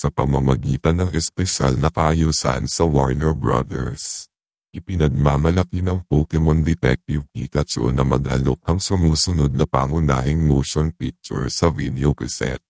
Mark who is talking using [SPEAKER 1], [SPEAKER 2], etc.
[SPEAKER 1] sa pamamagitan ng espesyal na kaayusan sa Warner Brothers. Ipinagmamalaki ng Pokemon Detective Pikachu na madalok ang sumusunod na pangunahing motion picture sa video cassette.